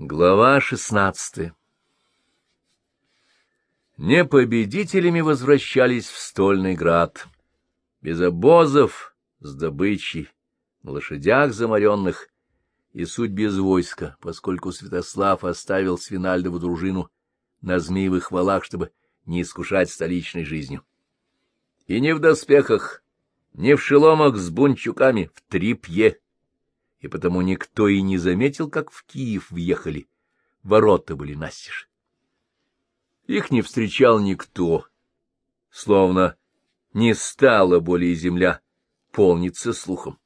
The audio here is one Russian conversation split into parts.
Глава шестнадцатая Непобедителями возвращались в Стольный град. Без обозов, с добычей, на лошадях заморенных и суть без войска, поскольку Святослав оставил Свинальдову дружину на змеевых валах, чтобы не искушать столичной жизнью. И не в доспехах, не в шеломах с бунчуками, в трипье и потому никто и не заметил, как в Киев въехали. Ворота были настежь. Их не встречал никто, словно не стала более земля полниться слухом.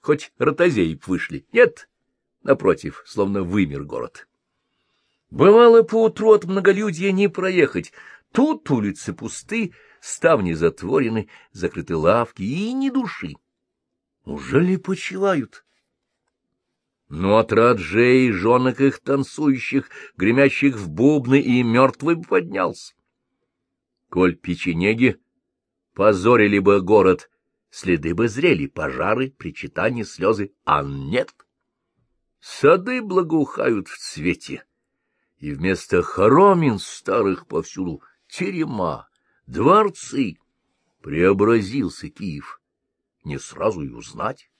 Хоть ротозеи вышли, нет, напротив, словно вымер город. Бывало поутру от многолюдья не проехать, тут улицы пусты, ставни затворены, закрыты лавки и ни души. Уже ли почивают? Но от раджей, жонок их танцующих, гремящих в бубны, и мертвый поднялся. Коль печенеги позорили бы город, следы бы зрели, пожары, причитания, слезы, а нет. Сады благоухают в цвете, и вместо хоромин старых повсюду терема, дворцы. Преобразился Киев, не сразу и узнать.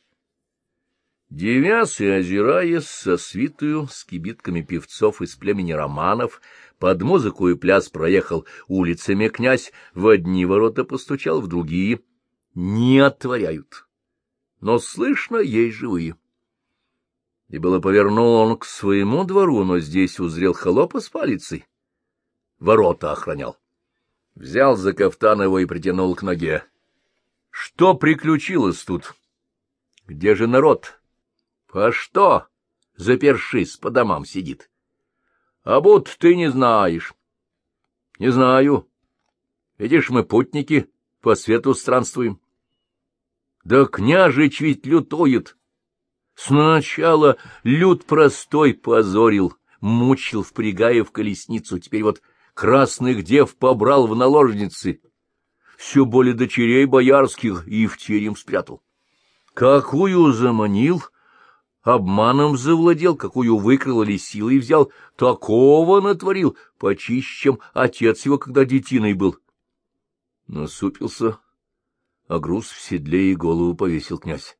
Девясь и озираясь со свитую с кибитками певцов из племени романов, под музыку и пляс проехал улицами князь, в одни ворота постучал, в другие. Не отворяют, но слышно, есть живые. И было повернул он к своему двору, но здесь узрел холопа с палицей. Ворота охранял. Взял за кафтан его и притянул к ноге. Что приключилось тут? Где же народ? А что, запершись, по домам сидит? А будто ты не знаешь. Не знаю. Видишь, мы путники, по свету странствуем. Да княжич ведь лютует. Сначала люд простой позорил, мучил, впрягая в колесницу, теперь вот красных дев побрал в наложницы. Все более дочерей боярских и в терем спрятал. Какую заманил — обманом завладел, какую выкрал или силой взял, такого натворил, почище, чем отец его, когда детиной был. Насупился, а груз в седле и голову повесил князь.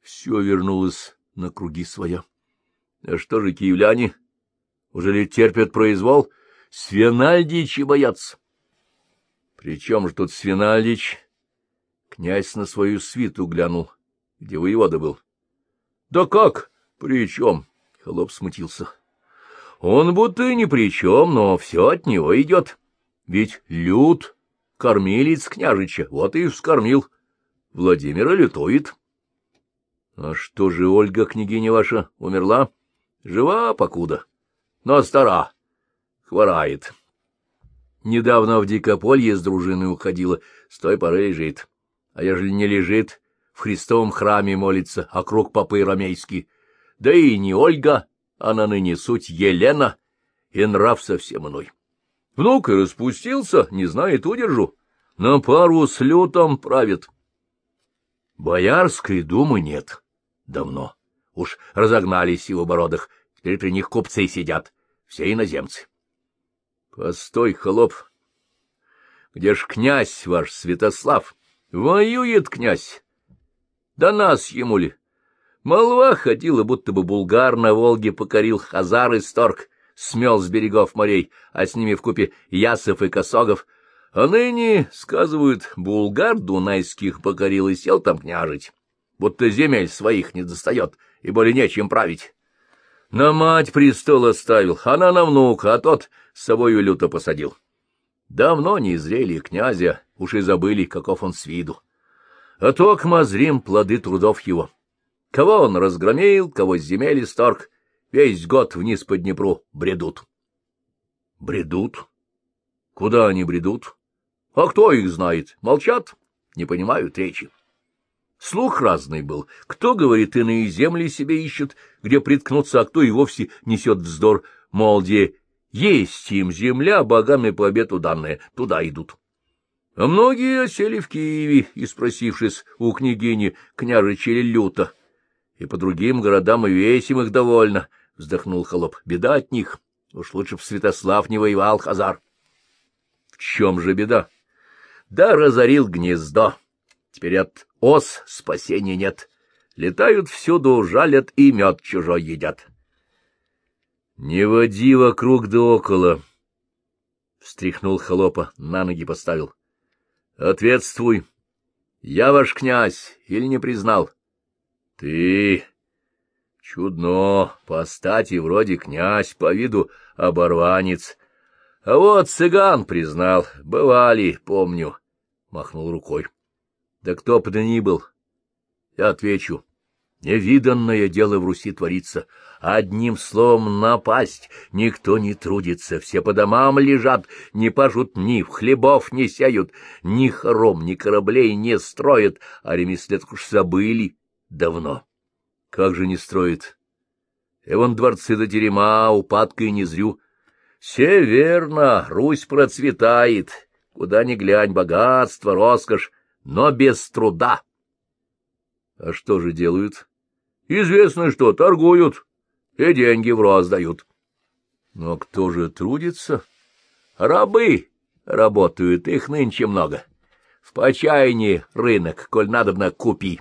Все вернулось на круги своя. А что же киевляне? Уже ли терпят произвол? Свинальдичи боятся. Причем же тут Свинальдич? Князь на свою свиту глянул, где воевода был. — Да как? При чем? — Холоп смутился. — Он будто и ни при чем, но все от него идет. Ведь люд, кормилец княжича, вот и вскормил. Владимира лютует. — А что же Ольга, княгиня ваша, умерла? — Жива покуда, но стара, хворает. Недавно в Дикополье с дружиной уходила, с той поры лежит. А ежели не лежит, в Христовом храме молится, а круг попы ромейские. Да и не Ольга, она ныне суть Елена, и нрав совсем иной. Внук и распустился, не знает удержу, на пару с лютом правит. Боярской думы нет. Давно. Уж разогнались его бородах, теперь при них купцы сидят, все иноземцы. Постой, холоп, где ж князь ваш Святослав? Воюет князь, да нас ему ли? Молва ходила, будто бы булгар на Волге покорил Хазар и Сторг, смел с берегов морей, а с ними вкупе Ясов и Косогов. А ныне, сказывают, булгар дунайских покорил и сел там княжить, будто земель своих не достает и более нечем править. На мать престол оставил, она на внука, а тот с собою люто посадил. Давно не зрели князя, уж и забыли, каков он с виду а то к мазрим плоды трудов его. Кого он разгромил, кого с земель исторг, весь год вниз по Днепру бредут. Бредут? Куда они бредут? А кто их знает? Молчат, не понимают речи. Слух разный был. Кто, говорит, иные земли себе ищут, где приткнуться, а кто и вовсе несет вздор, мол, где есть им земля, богами по обету данная, туда идут. А многие осели в Киеве, и спросившись у княгини княжича люта, и по другим городам и весим их довольно, вздохнул холоп. — Беда от них. Уж лучше б Святослав не воевал, Хазар. — В чем же беда? — Да разорил гнездо. Теперь от ос спасения нет. Летают всюду, жалят и мед чужой едят. — Не води вокруг да около, — встряхнул холопа, на ноги поставил. — Ответствуй. Я ваш князь или не признал? — Ты... Чудно, по стати вроде князь, по виду оборванец. А вот цыган признал, бывали, помню, — махнул рукой. Да кто бы то ни был, я отвечу. Невиданное дело в Руси творится. Одним словом, напасть. Никто не трудится, все по домам лежат, не пажут ни в хлебов не сеют, ни хором, ни кораблей не строят, а ремеслет уж забыли давно. Как же не строит? И вон дворцы до терема, упадка не зрю. Все верно, Русь процветает, куда ни глянь, богатство, роскошь, но без труда. А что же делают? Известно что, торгуют и деньги в рост дают. Но кто же трудится? Рабы работают, их нынче много. В почаянии рынок, коль надобно, купи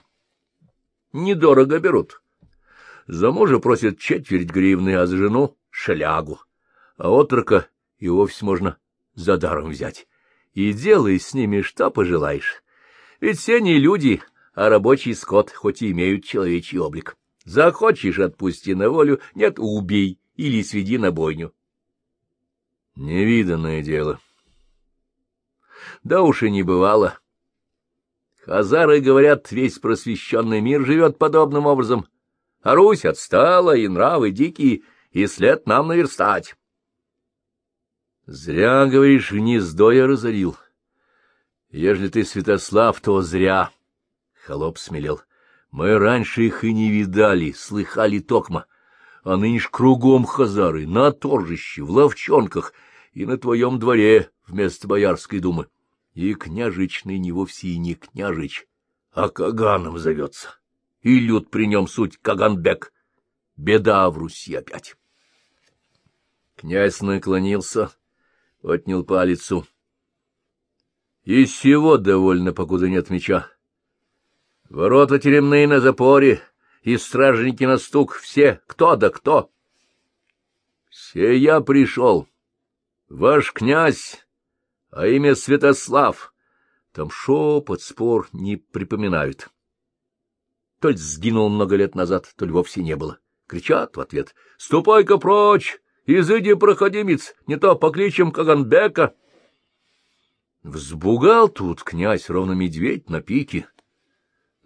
недорого берут. За мужа просят четверть гривны, а за жену — шелягу. А отрока и вовсе можно за даром взять. И делай с ними что пожелаешь. Ведь все не люди, а рабочий скот, хоть и имеют человечий облик. Захочешь — отпусти на волю, нет — убей или сведи на бойню. Невиданное дело. Да уж и не бывало. Хазары, говорят, весь просвещенный мир живет подобным образом, а Русь отстала, и нравы дикие, и след нам наверстать. Зря, говоришь, гнездо я разорил. Ежели ты Святослав, то зря. Холоп смелел. Мы раньше их и не видали, слыхали токма, а нынче кругом хазары, на торжище, в ловчонках и на твоем дворе вместо Боярской думы. И княжичный не вовсе и не княжич, а Каганом зовется. И люд при нем суть Каганбек. Беда в Руси опять. Князь наклонился, отнял палицу. И всего довольно, покуда нет меча. Ворота теремные на запоре, и стражники на стук, все, кто да кто. Все я пришел. Ваш князь а имя Святослав. Там шепот, спор не припоминают. То ли сгинул много лет назад, то ли вовсе не было. Кричат в ответ «Ступай-ка прочь! Изыди, проходимец! Не то покличем Каганбека!» Взбугал тут князь, ровно медведь на пике,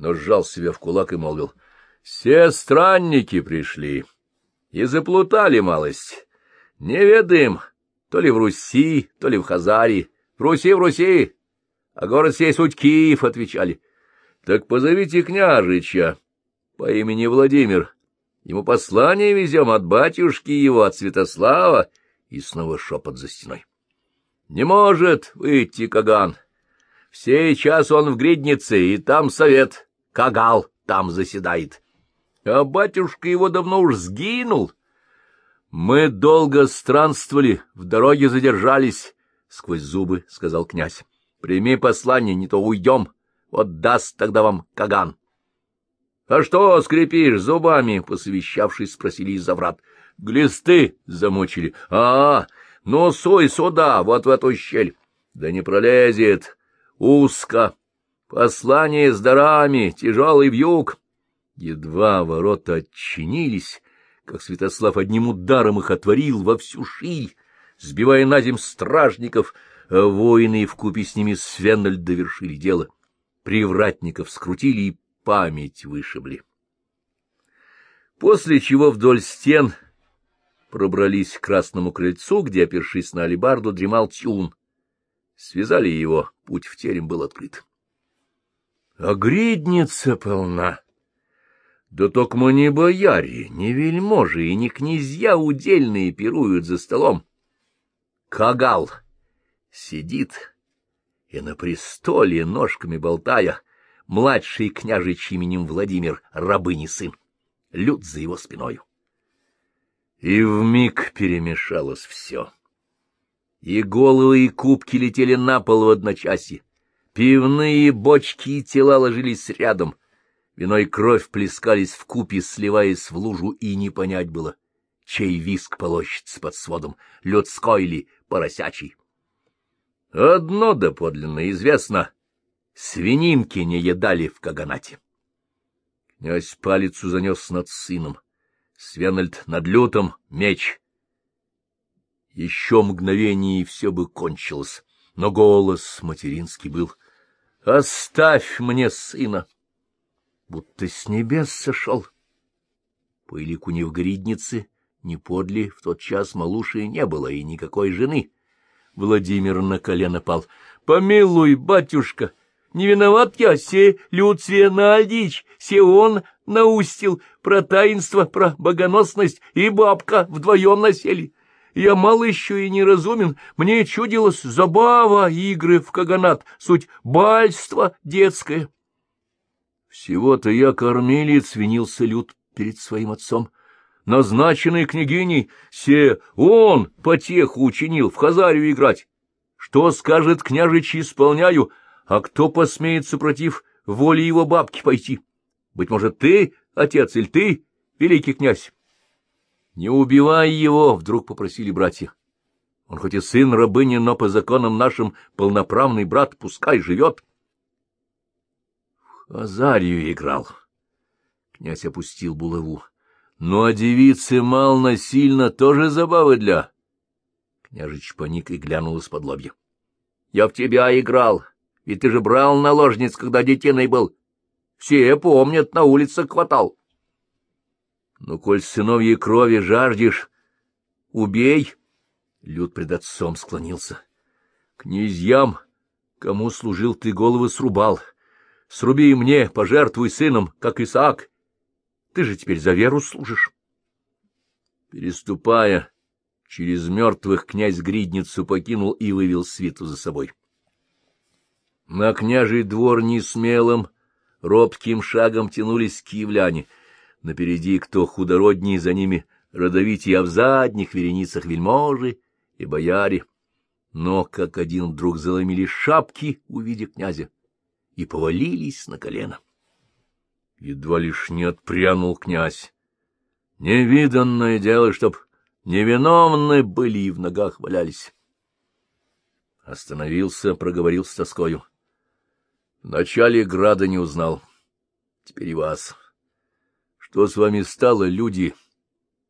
но сжал себя в кулак и молвил «Все странники пришли и заплутали малость. Не ведаем, то ли в Руси, то ли в Хазарии, в Руси, в Руси, а город сей суть Киев, — отвечали. — Так позовите княжича по имени Владимир. Ему послание везем от батюшки его, от Святослава. И снова шепот за стеной. — Не может выйти Каган. В сей час он в гриднице, и там совет. Кагал там заседает. А батюшка его давно уж сгинул. Мы долго странствовали, в дороге задержались, — сквозь зубы сказал князь. — Прими послание, не то уйдем. Вот даст тогда вам Каган. — А что скрипишь зубами? — посовещавшись, спросили из-за врат. — Глисты замочили. — А, ну суй сюда, вот в эту щель. — Да не пролезет. Узко. Послание с дарами, тяжелый вьюг. Едва ворота отчинились, как Святослав одним ударом их отворил во всю ширь, сбивая на земь стражников, а воины вкупе с ними Свеннальд довершили дело. Привратников скрутили и память вышибли. После чего вдоль стен пробрались к Красному крыльцу, где, опершись на алебарду, дремал Тюн. Связали его, путь в терем был открыт. А гридница полна. Да только мы не бояре, не вельможи и не князья удельные пируют за столом. Кагал сидит и на престоле, ножками болтая, младший княжич именем Владимир, рабыни сын, люд за его спиною. И вмиг перемешалось все. И головы, и кубки летели на пол в одночасье. Пивные бочки и тела ложились рядом. Вино и кровь плескались в купе, сливаясь в лужу, и не понять было, чей виск полощется под сводом, людской ли, поросячий. Одно доподлинно известно — свининки не едали в Каганате. Князь палицу занес над сыном, Свенальд над лютом меч. Еще мгновение, и все бы кончилось, но голос материнский был. — Оставь мне сына! Будто с небес сошел. По элику ни в гриднице, ни подле в тот час малуши не было, и никакой жены. Владимир на колено пал. — Помилуй, батюшка! Не виноват я, се Люцвия Нальдич, се он наустил про таинство, про богоносность, и бабка вдвоем насели. Я мало еще и неразумен, мне чудилось забава игры в каганат, суть бальство детское. Всего-то я кормилец, винился Люд перед своим отцом. Назначенный княгиней, се он потеху учинил в хазарию играть. Что скажет княжич, исполняю, а кто посмеет супротив воли его бабки пойти? Быть может, ты, отец, или ты, великий князь? — Не убивай его, — вдруг попросили братья. Он хоть и сын рабыни, но по законам нашим полноправный брат, пускай живет. В Азарию играл. Князь опустил булаву. Ну, а девицы мал насильно тоже забавы для... Княжич паник и глянул из-под лобья. — Я в тебя играл, ведь ты же брал наложниц, когда детиной был. Все помнят, на улице хватал. Ну, коль сыновьей крови жаждешь, убей. Люд пред отцом склонился. Князьям, кому служил, ты головы срубал. Сруби и мне, пожертвуй сыном, как Исаак. Ты же теперь за веру служишь. Переступая через мертвых, князь гридницу покинул и вывел свиту за собой. На княжий двор несмелым, робким шагом тянулись киевляне. Напереди кто худороднее, за ними родовитие, а в задних вереницах вельможи и бояре. Но как один вдруг заломили шапки, увидев князя, и повалились на колено. Едва лишь не отпрянул князь. Невиданное дело, чтоб невиновны были и в ногах валялись. Остановился, проговорил с тоскою. Вначале града не узнал, теперь и вас. Что с вами стало, люди?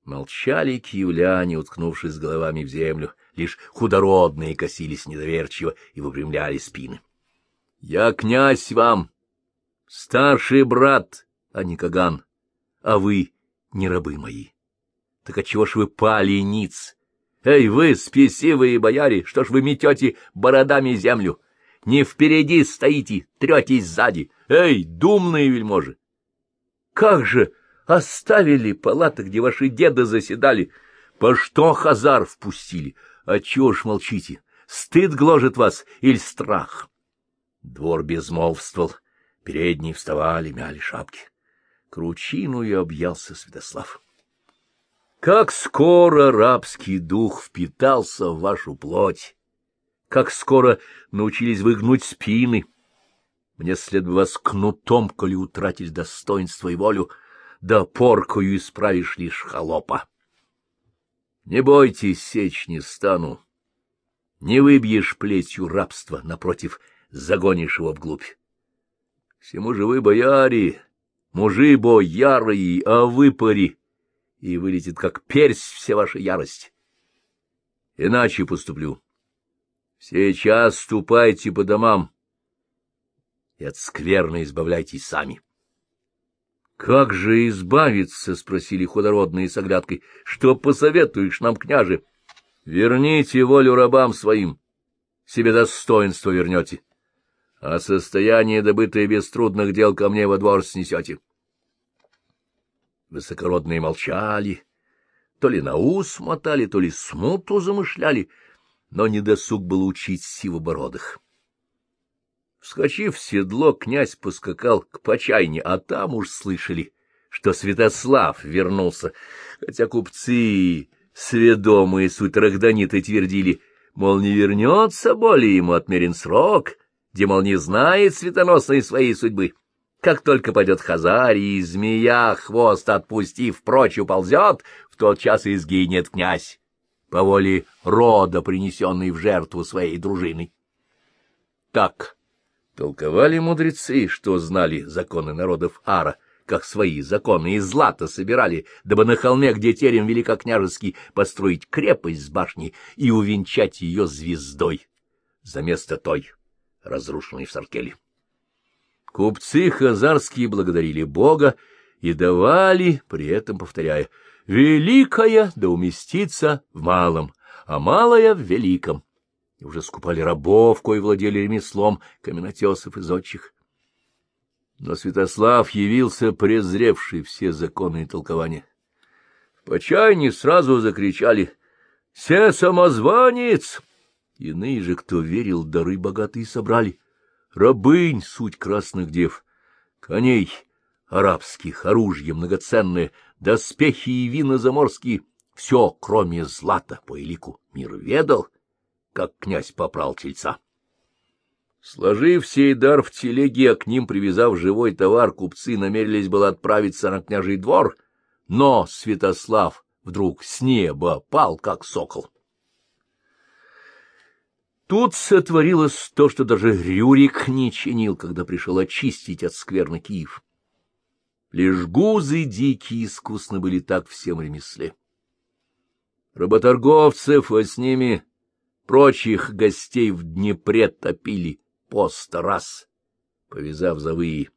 Молчали киевляне, уткнувшись головами в землю, лишь худородные косились недоверчиво и выпрямляли спины. — Я князь вам, старший брат, а не Каган, а вы не рабы мои. Так отчего ж вы пали ниц? Эй, вы, спесивые бояре, что ж вы метете бородами землю? Не впереди стоите, третесь сзади. Эй, думные вельможи! Как же оставили палаты, где ваши деды заседали? По что хазар впустили? А чего ж молчите? Стыд гложет вас или страх? Двор безмолвствовал, передние вставали, мяли шапки. Кручину и объялся Святослав. Как скоро рабский дух впитался в вашу плоть! как скоро научились выгнуть спины. Мне следует вас кнутом, коли утратили достоинство и волю, да поркою исправишь лишь холопа. Не бойтесь, сечь не стану. Не выбьешь плетью рабства, напротив, загонишь его вглубь. Всему же вы, бояре, мужи боярые, а выпари, и вылетит, как персь, вся ваша ярость. Иначе поступлю. Сейчас ступайте по домам и от скверны избавляйтесь сами. — Как же избавиться? — спросили худородные с оглядкой. — Что посоветуешь нам, княже? — Верните волю рабам своим, себе достоинство вернете, а состояние, добытое без трудных дел, ко мне во двор снесете. Высокородные молчали, то ли на ус мотали, то ли смуту замышляли — но недосуг был учить сивобородых. Вскочив в седло, князь поскакал к почайне, а там уж слышали, что Святослав вернулся, хотя купцы, сведомые суть рахданиты, твердили, мол, не вернется более ему отмерен срок, где, мол, не знает светоносной своей судьбы. Как только пойдет Хазарий, змея, хвост отпустив, прочь уползет, в тот час и сгинет князь, по воле рода, принесенный в жертву своей дружиной. Так толковали мудрецы, что знали законы народов Ара, как свои законы, и злато собирали, дабы на холме, где терем великокняжеский, построить крепость с башней и увенчать ее звездой за место той, разрушенной в Саркеле. Купцы хазарские благодарили Бога и давали, при этом повторяя, «Великая да уместится в малом, а малая в великом». И уже скупали рабов, кои владели ремеслом каменотесов и зодчих. Но Святослав явился презревший все законы и толкования. В почайне сразу закричали «Се самозванец!» Иные же, кто верил, дары богатые собрали рабынь суть красных дев, коней арабских, оружие многоценное, доспехи и вина заморские, все, кроме злата, по элику мир ведал, как князь попрал тельца. Сложив сей дар в телеге, а к ним привязав живой товар, купцы намерились было отправиться на княжий двор, но Святослав вдруг с неба пал, как сокол. Тут сотворилось то, что даже Рюрик не чинил, когда пришел очистить от скверны Киев. Лишь гузы дикие искусно были так всем ремесле. Работорговцев, а с ними прочих гостей в Днепре топили по сто раз, повязав завые.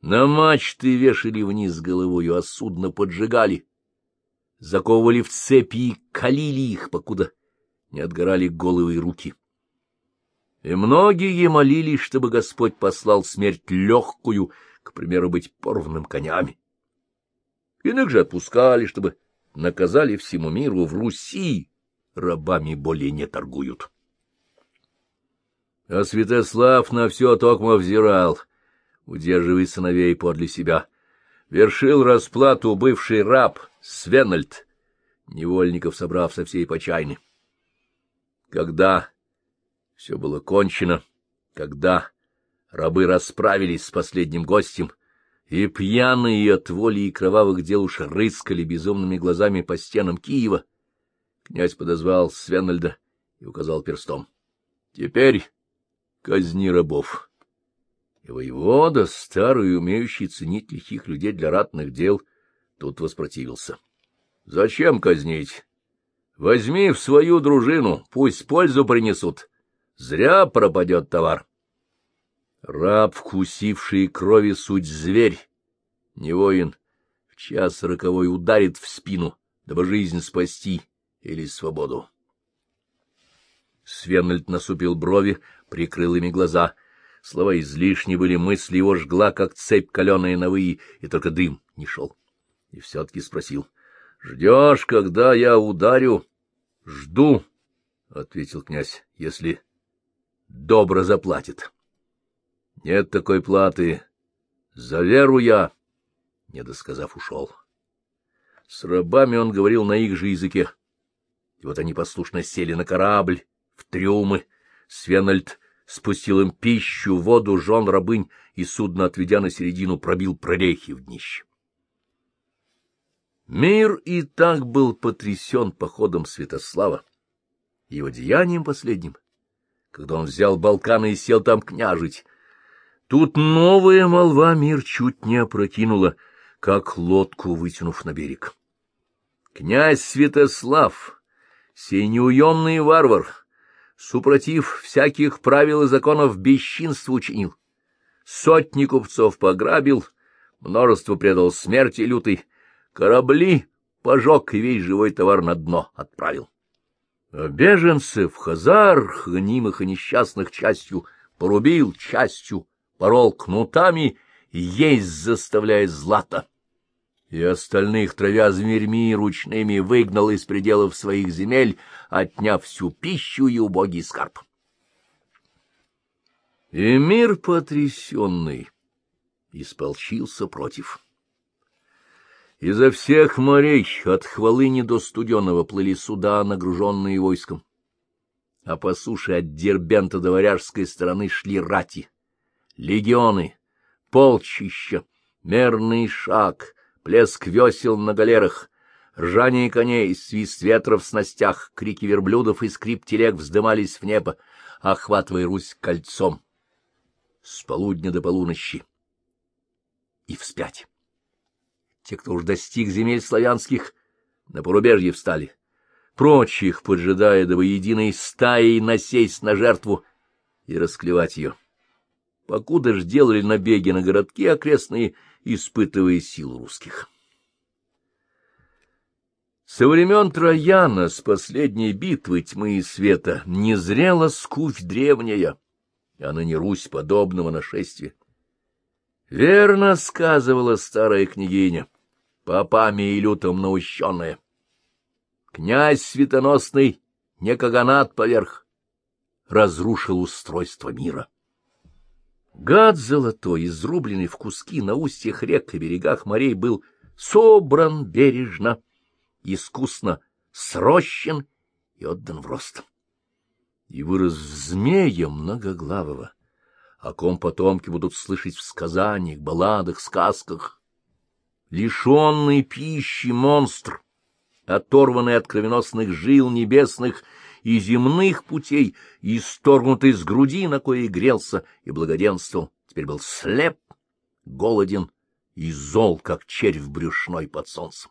На мачты вешали вниз головою, а судно поджигали, заковывали в цепи и калили их, покуда не отгорали головы и руки. И многие молились, чтобы Господь послал смерть легкую, к примеру, быть порванным конями. Иных же отпускали, чтобы наказали всему миру в Руси, рабами более не торгуют. А Святослав на все токмо взирал, удерживая сыновей подле себя. Вершил расплату бывший раб Свенальд, невольников собрав со всей почайны. Когда все было кончено, когда рабы расправились с последним гостем, и пьяные от воли и кровавых дел уж рыскали безумными глазами по стенам Киева. Князь подозвал Свенальда и указал перстом. — Теперь казни рабов. И воевода, старый, умеющий ценить лихих людей для ратных дел, тут воспротивился. — Зачем казнить? Возьми в свою дружину, пусть пользу принесут. Зря пропадет товар. Раб, вкусивший крови суть зверь, не воин, в час роковой ударит в спину, дабы жизнь спасти или свободу. Свенальд насупил брови, прикрыл ими глаза. Слова излишни были, мысли его жгла, как цепь каленая новые, и только дым не шел. И все-таки спросил. — Ждешь, когда я ударю? — Жду, — ответил князь, — если добро заплатит. Нет такой платы. За веру я, не досказав, ушел. С рабами он говорил на их же языке. И вот они послушно сели на корабль, в трюмы. Свенальд спустил им пищу, воду, жен рабынь, и судно, отведя на середину, пробил прорехи в днище. Мир и так был потрясен походом Святослава, его деянием последним когда он взял Балканы и сел там княжить. Тут новая молва мир чуть не опрокинула, как лодку вытянув на берег. Князь Святослав, сей неуемный варвар, супротив всяких правил и законов бесчинство учинил, сотни купцов пограбил, множество предал смерти лютой, корабли пожег и весь живой товар на дно отправил. А беженцев, хазар, гонимых и несчастных частью, порубил частью, порол кнутами, есть заставляя злато. И остальных, травя зверьми ручными, выгнал из пределов своих земель, отняв всю пищу и убогий скарб. И мир потрясенный исполчился против. Изо всех морей, от Хвалыни до Студенного, плыли суда, нагруженные войском. А по суше от Дербента до Варяжской стороны шли рати, легионы, полчища, мерный шаг, плеск весел на галерах, ржание коней, свист ветра в снастях, крики верблюдов и скрип телег вздымались в небо, охватывая Русь кольцом с полудня до полуночи и вспять. Те, кто уж достиг земель славянских, на порубежье встали, прочих поджидая до единой стаей насесть на жертву и расклевать ее. Покуда ж делали набеги на городки окрестные, испытывая силу русских. Со времен Трояна, с последней битвы тьмы и света, не зрела скуфь древняя, а ныне Русь подобного нашествия. Верно сказывала старая княгиня, попами и лютом наущенная. Князь светоносный, не каганат поверх, разрушил устройство мира. Гад золотой, изрубленный в куски на устьях рек и берегах морей, был собран бережно, искусно срощен и отдан в рост. И вырос в змея многоглавого, о ком потомки будут слышать в сказаниях, балладах, сказках. Лишенный пищи монстр, оторванный от кровеносных жил небесных и земных путей, исторгнутый с груди, на кое грелся и благоденствовал, теперь был слеп, голоден и зол, как червь брюшной под солнцем.